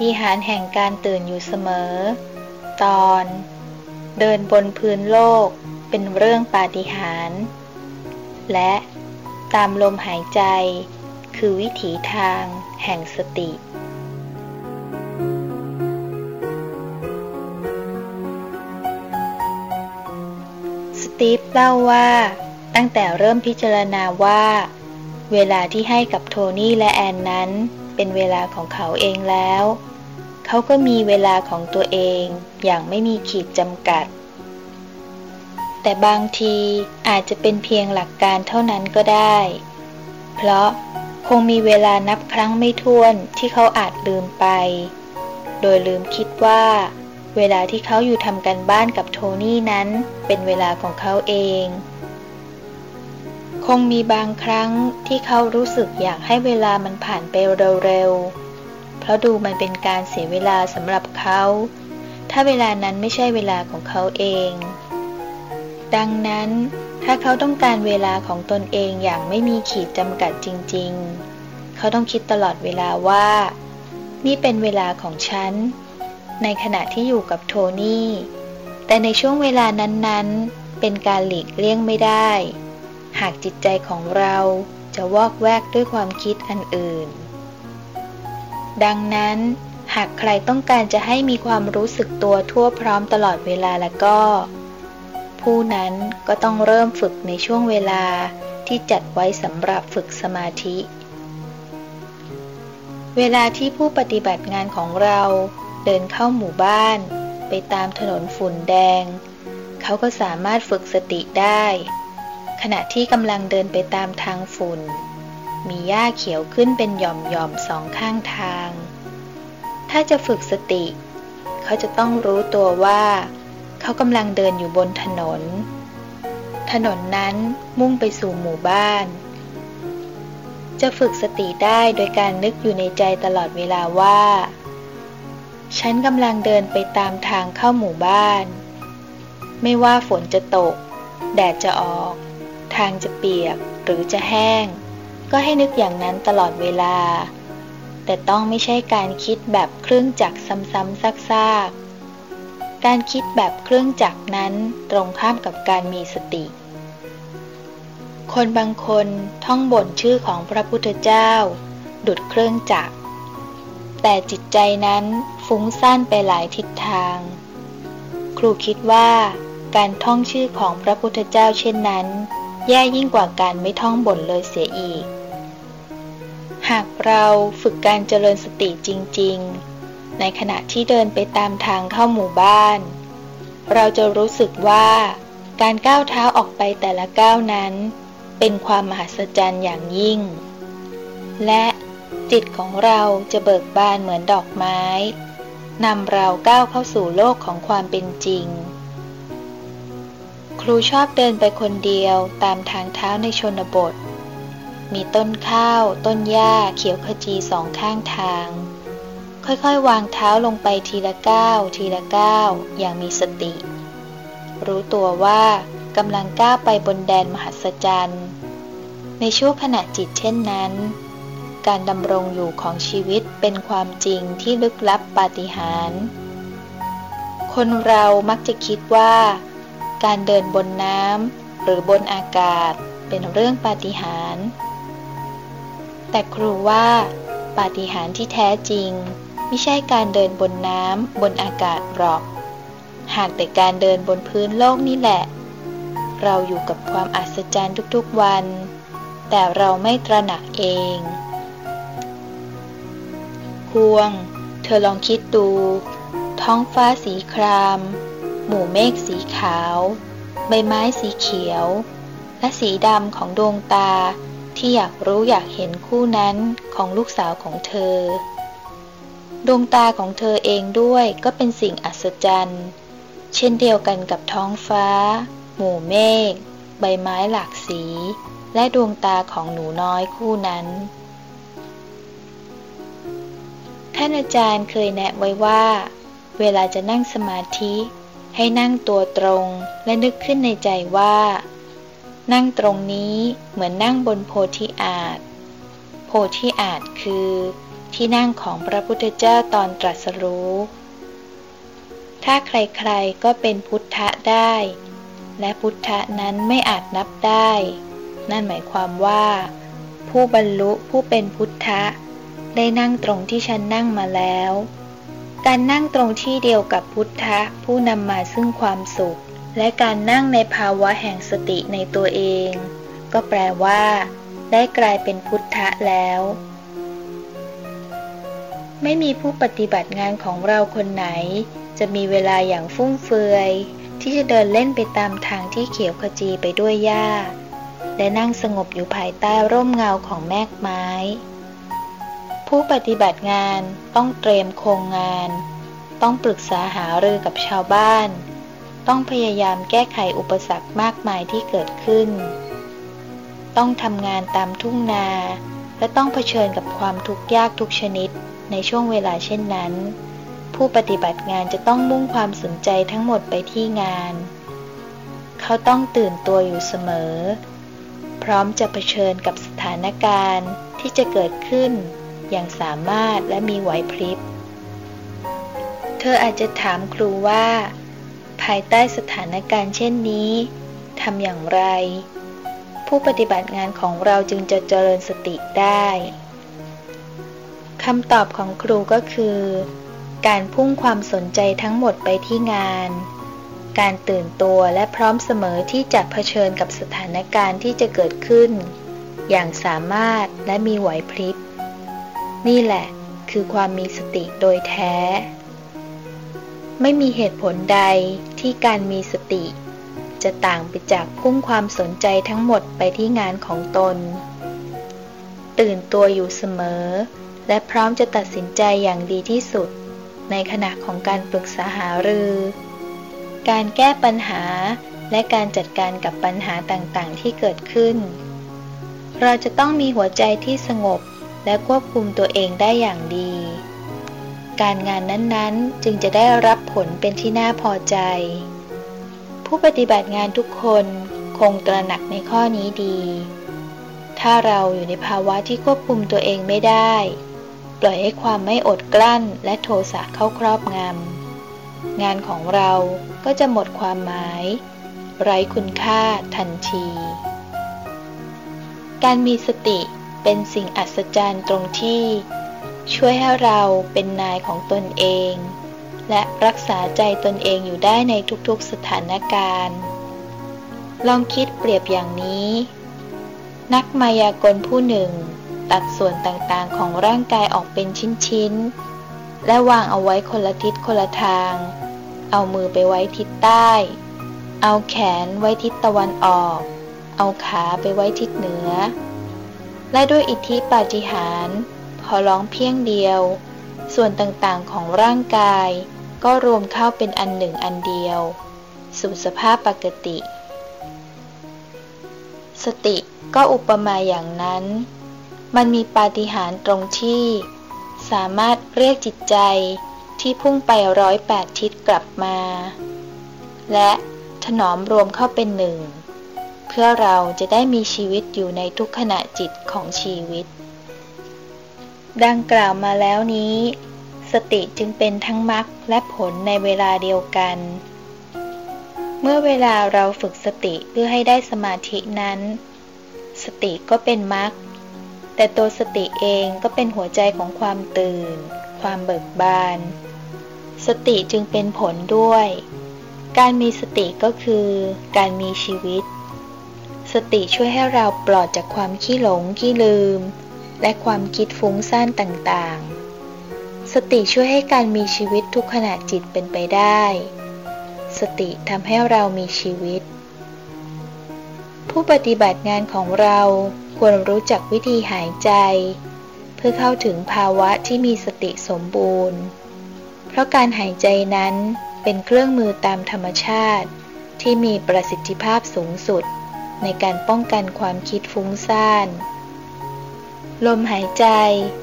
ฏิหารแห่งการตื่นอยู่เสมอ ตอน เดินบนพื้นโลกเป็นเรื่องปาฏิหาริย์และตามลมหายใจ คือวิถีทางแห่งสติสตีฟเล่าว่าตั้งแต่เริ่มพิจารณาว่า เวลาที่ให้กับโทนี่และแอนนั้น เป็นเวลาของเขาเองแล้ว เขาก็มีเวลาของตัวเองอย่างไม่มีขีดจำกัด แต่บางทีอาจจะเป็นเพียงหลักการเท่านั้นก็ได้ เพราะคงมีเวลานับครั้งไม่ถ้วนที่เขาอาจลืมไป โดยลืมคิดว่า เวลาที่เขาอยู่ทำกันบ้านกับโทนี่นั้นเป็นเวลาของเขาเอง คงมีบางครั้งที่เขารู้สึกอยากให้เวลามันผ่านไปเร็วๆ เพราะดูมันเป็นการเสียเวลาสำหรับเขา ถ้าเวลานั้นไม่ใช่เวลาของเขาเอง ดังนั้นถ้าเขาต้องการเวลาของตนเองอย่างไม่มีขีดจำกัดจริงๆ เขาต้องคิดตลอดเวลาว่า นี่เป็นเวลาของฉัน ในขณะที่อยู่กับโทนี่ แต่ในช่วงเวลานั้นๆ เป็นการหลีกเลี่ยงไม่ได้ากจิตใจของเราจะวอกแวกด้วยความคิดอันอื่น ดังนั้น หากใครต้องการจะให้มีความรู้สึกตัวทั่วพร้อมตลอดเวลาแล้วก็ ผู้นั้นก็ต้องเริ่มฝึกในช่วงเวลาที่จัดไว้สำหรับฝึกสมาธิ เวลาที่ผู้ปฏิบัติงานของเราเดินเข้าหมู่บ้าน ไปตามถนนฝุ่นแดง เขาก็สามารถฝึกสติได้ ขณะที่กำลังเดินไปตามทางฝุ่น มีหญ้าเขียวขึ้นเป็นหย่อมๆสองข้างทาง ถ้าจะฝึกสติ เขาจะต้องรู้ตัวว่า เขากำลังเดินอยู่บนถนน ถนนนั้นมุ่งไปสู่หมู่บ้าน จะฝึกสติได้โดยการนึกอยู่ในใจตลอดเวลาว่า ฉันกำลังเดินไปตามทางเข้าหมู่บ้าน ไม่ว่าฝนจะตกแดดจะออก ทางจะเปียกหรือจะแห้ง ก็ให้นึกอย่างนั้นตลอดเวลา แต่ต้องไม่ใช่การคิดแบบเครื่องจักรซ้ำๆซากๆ การคิดแบบเครื่องจักรนั้นตรงข้ามกับการมีสติ คนบางคนท่องบ่นชื่อของพระพุทธเจ้า ดุดเครื่องจักร แต่จิตใจนั้นฟุ้งซ่านไปหลายทิศทาง ครูคิดว่าการท่องชื่อของพระพุทธเจ้าเช่นนั้น แย่ยิ่งกว่าการไม่ท่องบ่นเลยเสียอีก หากเราฝึกการเจริญสติจริง ๆ ในขณะที่เดินไปตามทางเข้าหมู่บ้าน เราจะรู้สึกว่าการก้าวเท้าออกไปแต่ละก้าวนั้น เป็นความมหัศจรรย์อย่างยิ่ง และจิตของเราจะเบิกบานเหมือนดอกไม้นำเราก้าวเข้าสู่โลกของความเป็นจริง ครูชอบเดินไปคนเดียวตามทางเท้าในชนบท มีต้นข้าว ต้นหญ้าเขียวขจีสองข้างทาง ค่อยๆ วางเท้าลงไปทีละก้าวทีละก้าวอย่างมีสติ รู้ตัวว่ากำลังก้าวไปบนแดนมหัศจรรย์ ในช่วงขณะจิตเช่นนั้น การดำรงอยู่ของชีวิตเป็นความจริงที่ลึกลับปาฏิหาริย์คนเรามักจะคิดว่า การเดินบนน้ำหรือบนอากาศเป็นเรื่องปาฏิหาริย์แต่ครูว่าปาฏิหาริย์ที่แท้จริง ไม่ใช่การเดินบนน้ำบนอากาศหรอก หากแต่การเดินบนพื้นโลกนี่แหละ เราอยู่กับความอัศจรรย์ทุกๆวัน แต่เราไม่ตระหนักเองพวง เธอลองคิดดู ท้องฟ้าสีคราม หมู่เมฆสีขาว ใบไม้สีเขียว และสีดำของดวงตาที่อยากรู้อยากเห็นคู่นั้นของลูกสาวของเธอ ดวงตาของเธอเองด้วยก็เป็นสิ่งอัศจรรย์ เช่นเดียวกันกับท้องฟ้า หมู่เมฆใบไม้หลากสี และดวงตาของหนูน้อยคู่นั้นท่านอาจารย์เคยแนะไว้ว่า เวลาจะนั่งสมาธิ ให้นั่งตัวตรงและนึกขึ้นในใจว่า นั่งตรงนี้เหมือนนั่งบนโพธิอาจ โพธิอาจคือ ที่นั่งของพระพุทธเจ้าตอนตรัสรู้ ถ้าใครๆก็เป็นพุทธะได้ และพุทธะนั้นไม่อาจนับได้ นั่นหมายความว่า ผู้บรรลุผู้เป็นพุทธะ ได้นั่งตรงที่ฉันนั่งมาแล้ว การนั่งตรงที่เดียวกับพุทธะผู้นำมาซึ่งความสุข และการนั่งในภาวะแห่งสติในตัวเอง ก็แปลว่า ได้กลายเป็นพุทธะแล้ว ไม่มีผู้ปฏิบัติงานของเราคนไหน จะมีเวลาอย่างฟุ่มเฟือย ที่จะเดินเล่นไปตามทางที่เขียวขจีไปด้วยหญ้า และนั่งสงบอยู่ภายใต้ร่มเงาของแมกไม้ ผู้ปฏิบัติงานต้องเตรียมโครงงาน ต้องปรึกษาหารือกับชาวบ้าน ต้องพยายามแก้ไขอุปสรรคมากมายที่เกิดขึ้น ต้องทำงานตามทุ่งนา และต้องเผชิญกับความทุกข์ยากทุกชนิดในช่วงเวลาเช่นนั้น ผู้ปฏิบัติงานจะต้องมุ่งความสนใจทั้งหมดไปที่งาน เขาต้องตื่นตัวอยู่เสมอ พร้อมจะเผชิญกับสถานการณ์ที่จะเกิดขึ้น อย่างสามารถและมีไหวพริบ เธออาจจะถามครูว่า ภายใต้สถานการณ์เช่นนี้ทำอย่างไร ผู้ปฏิบัติงานของเราจึงจะเจริญสติได้คำตอบของครูก็คือ การพุ่งความสนใจทั้งหมดไปที่งาน การตื่นตัวและพร้อมเสมอที่จะเผชิญกับสถานการณ์ที่จะเกิดขึ้น อย่างสามารถและมีไหวพริบ นี่แหละคือความมีสติโดยแท้ ไม่มีเหตุผลใดที่การมีสติ จะต่างไปจากพุ่งความสนใจทั้งหมดไปที่งานของตน ตื่นตัวอยู่เสมอ และพร้อมจะตัดสินใจอย่างดีที่สุด ในขณะของการปรึกษาหารือ การแก้ปัญหาและการจัดการกับปัญหาต่างๆที่เกิดขึ้น เราจะต้องมีหัวใจที่สงบ และควบคุมตัวเองได้อย่างดี การงานนั้นๆจึงจะได้รับผลเป็นที่น่าพอใจ ผู้ปฏิบัติงานทุกคนคงตระหนักในข้อนี้ดี ถ้าเราอยู่ในภาวะที่ควบคุมตัวเองไม่ได้ ปล่อยให้ความไม่อดกลั้นและโทสะเข้าครอบงำ งานของเราก็จะหมดความหมาย ไร้คุณค่าทันที การมีสติ เป็นสิ่งอัศจรรย์ตรงที่ ช่วยให้เราเป็นนายของตนเอง และรักษาใจตนเองอยู่ได้ในทุกๆสถานการณ์ ลองคิดเปรียบอย่างนี้ นักมายากลผู้หนึ่ง ตัดส่วนต่างๆของร่างกายออกเป็นชิ้นๆ และวางเอาไว้คนละทิศคนละทาง เอามือไปไว้ทิศใต้ เอาแขนไว้ทิศตะวันออก เอาขาไปไว้ทิศเหนือ และด้วยอิทธิปาฏิหาริย์พอร้องเพียงเดียว ส่วนต่างๆของร่างกาย ก็รวมเข้าเป็นอันหนึ่งอันเดียว สู่สภาพปกติ สติก็อุปมาอย่างนั้น มันมีปาฏิหาริย์ตรงที่ สามารถเรียกจิตใจที่พุ่งไปร้อยแปดทิศกลับมา และถนอมรวมเข้าเป็นหนึ่ง พื่อเราจะได้มีชีวิตอยู่ในทุกขณะจิตของชีวิต ดังกล่าวมาแล้วนี้ สติจึงเป็นทั้งมรรคและผลในเวลาเดียวกัน เมื่อเวลาเราฝึกสติเพื่อให้ได้สมาธินั้น สติก็เป็นมรรคแต่ตัวสติเองก็เป็นหัวใจของความตื่น ความเบิกบาน สติจึงเป็นผลด้วย การมีสติก็คือการมีชีวิต สติช่วยให้เราปลอดจากความขี้หลงขี้ลืม และความคิดฟุ้งซ่านต่างๆ สติช่วยให้การมีชีวิตทุกขณะจิตเป็นไปได้ สติทำให้เรามีชีวิต ผู้ปฏิบัติงานของเราควรรู้จักวิธีหายใจ เพื่อเข้าถึงภาวะที่มีสติสมบูรณ์ เพราะการหายใจนั้นเป็นเครื่องมือตามธรรมชาติที่มีประสิทธิภาพสูงสุด ในการป้องกันความคิดฟุ้งซ่าน ลมหายใจ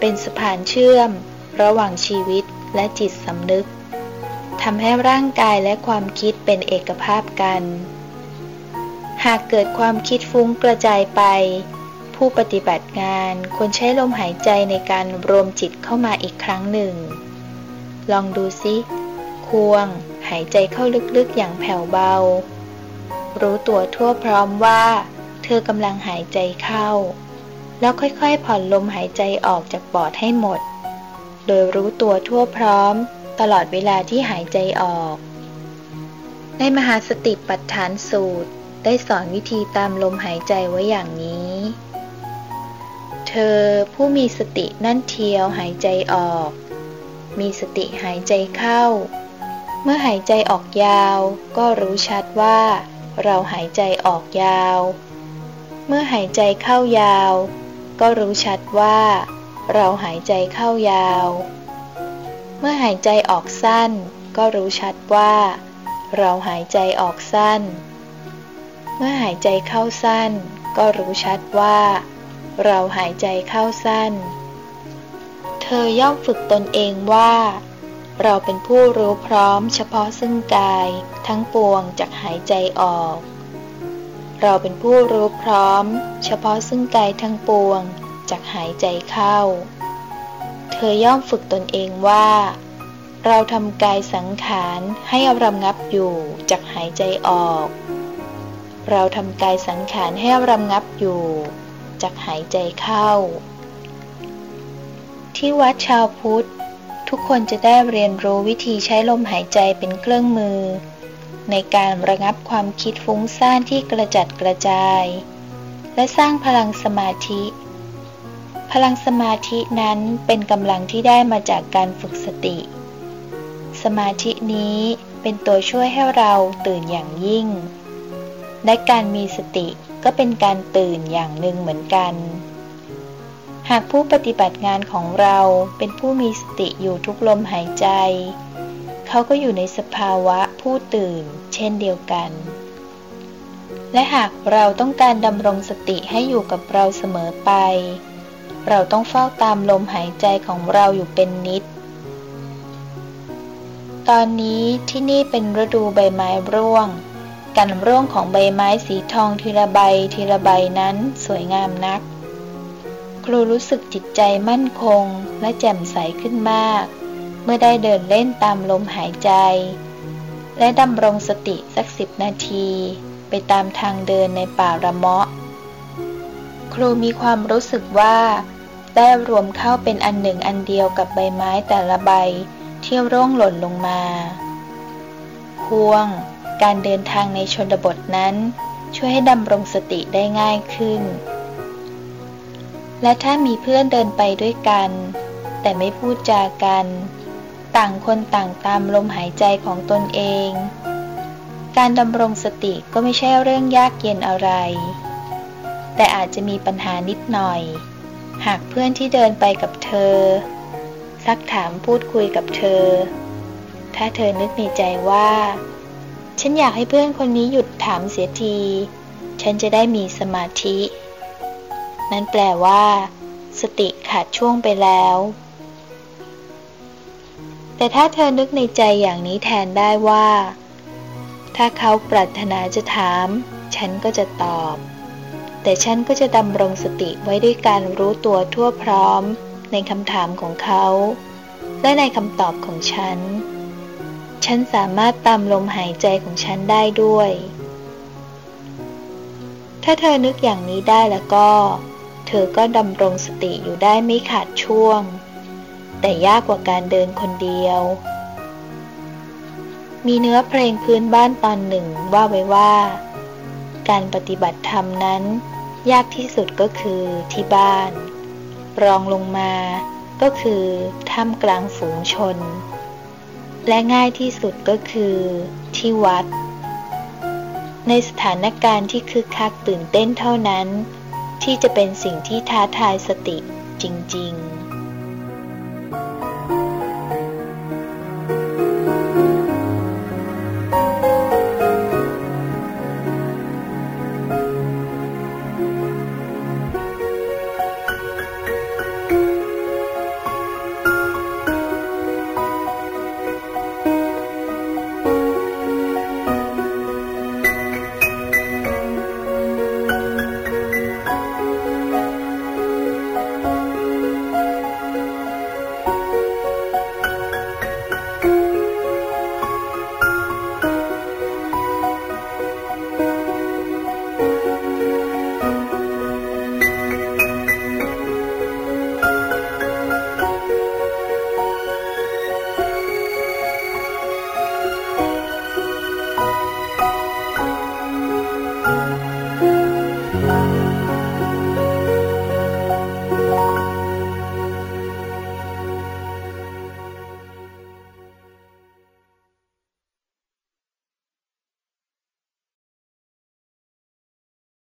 เป็นสะพานเชื่อม ระหว่างชีวิตและจิตสำนึกทำให้ร่างกายและความคิดเป็นเอกภาพกัน หากเกิดความคิดฟุ้งกระจายไป ผู้ปฏิบัติงานควรใช้ลมหายใจในการรวมจิตเข้ามาอีกครั้งหนึ่ง ลองดูซิ ควง หายใจเข้าลึกๆอย่างแผ่วเบา รู้ตัวทั่วพร้อมว่า เธอกำลังหายใจเข้า แล้วค่อยๆผ่อนลมหายใจออกจากปอดให้หมด โดยรู้ตัวทั่วพร้อม ตลอดเวลาที่หายใจออก ในมหาสติปัฏฐานสูตรได้สอนวิธีตามลมหายใจไว้อย่างนี้ เธอผู้มีสตินั่นเทียวหายใจออก มีสติหายใจเข้า เมื่อหายใจออกยาวก็รู้ชัดว่า เราหายใจออกยาว เมื่อหายใจเข้ายาว ก็รู้ชัดว่า เราหายใจเข้ายาว เมื่อหายใจออกสั้น ก็รู้ชัดว่า เราหายใจออกสั้น เมื่อหายใจเข้าสั้น ก็รู้ชัดว่า เราหายใจเข้าสั้น เธอย่อมฝึกตนเองว่า เราเป็นผู้รู้พร้อมเฉพาะซึ่งกาย ทั้งปวงจากหายใจออก เราเป็นผู้รู้พร้อม เฉพาะซึ่งกายทั้งปวงจากหายใจเข้า เธอย่อมฝึกตนเองว่า เราทำกายสังขารให้รำงับอยู่จากหายใจออก เราทำกายสังขารให้รำงับอยู่จากหายใจเข้า ที่วัดชาวพุทธ ทุกคนจะได้เรียนรู้วิธีใช้ลมหายใจเป็นเครื่องมือ ในการระงับความคิดฟุ้งซ่านที่กระจัดกระจาย และสร้างพลังสมาธิ พลังสมาธินั้นเป็นกำลังที่ได้มาจากการฝึกสติ สมาธินี้เป็นตัวช่วยให้เราตื่นอย่างยิ่ง และการมีสติก็เป็นการตื่นอย่างหนึ่งเหมือนกัน หากผู้ปฏิบัติงานของเราเป็นผู้มีสติอยู่ทุกลมหายใจ เขาก็อยู่ในสภาวะผู้ตื่น เช่นเดียวกัน และหากเราต้องการดำรงสติให้อยู่กับเราเสมอไป เราต้องเฝ้าตามลมหายใจของเราอยู่เป็นนิด ตอนนี้ที่นี่เป็นฤดูใบไม้ร่วง การร่วงของใบไม้สีทองทีละใบทีละใบนั้นสวยงามนัก ครูรู้สึกจิตใจมั่นคงและแจ่มใสขึ้นมาก เมื่อได้เดินเล่นตามลมหายใจ และดำรงสติสักสิบนาที ไปตามทางเดินในป่าระเมาะ ครูมีความรู้สึกว่า ได้รวมเข้าเป็นอันหนึ่งอันเดียวกับใบไม้แต่ละใบที่ร่วงหล่นลงมาควง การเดินทางในชนบทนั้น ช่วยให้ดำรงสติได้ง่ายขึ้น และถ้ามีเพื่อนเดินไปด้วยกัน แต่ไม่พูดจากัน ต่างคนต่างตามลมหายใจของตนเอง การดำรงสติก็ไม่ใช่เรื่องยากเย็นอะไร แต่อาจจะมีปัญหานิดหน่อย หากเพื่อนที่เดินไปกับเธอ ซักถามพูดคุยกับเธอ ถ้าเธอนึกในใจว่า ฉันอยากให้เพื่อนคนนี้หยุดถามเสียที ฉันจะได้มีสมาธิ นั่นแปลว่า สติขาดช่วงไปแล้ว แต่ถ้าเธอนึกในใจอย่างนี้แทนได้ว่า ถ้าเขาปรารถนาจะถาม ฉันก็จะตอบ แต่ฉันก็จะดำรงสติไว้ด้วยการรู้ตัวทั่วพร้อม ในคำถามของเขา และในคำตอบของฉัน ฉันสามารถตามลมหายใจของฉันได้ด้วยถ้าเธอนึกอย่างนี้ได้แล้วก็ เธอก็ดำรงสติอยู่ได้ไม่ขาดช่วง แต่ยากกว่าการเดินคนเดียว มีเนื้อเพลงพื้นบ้านตอนหนึ่งว่าไว้ว่า การปฏิบัติธรรมนั้น ยากที่สุดก็คือที่บ้าน รองลงมาก็คือท่ามกลางฝูงชน และง่ายที่สุดก็คือที่วัด ในสถานการณ์ที่คึกคักตื่นเต้นเท่านั้น ที่จะเป็นสิ่งที่ท้าทายสติจริง ๆ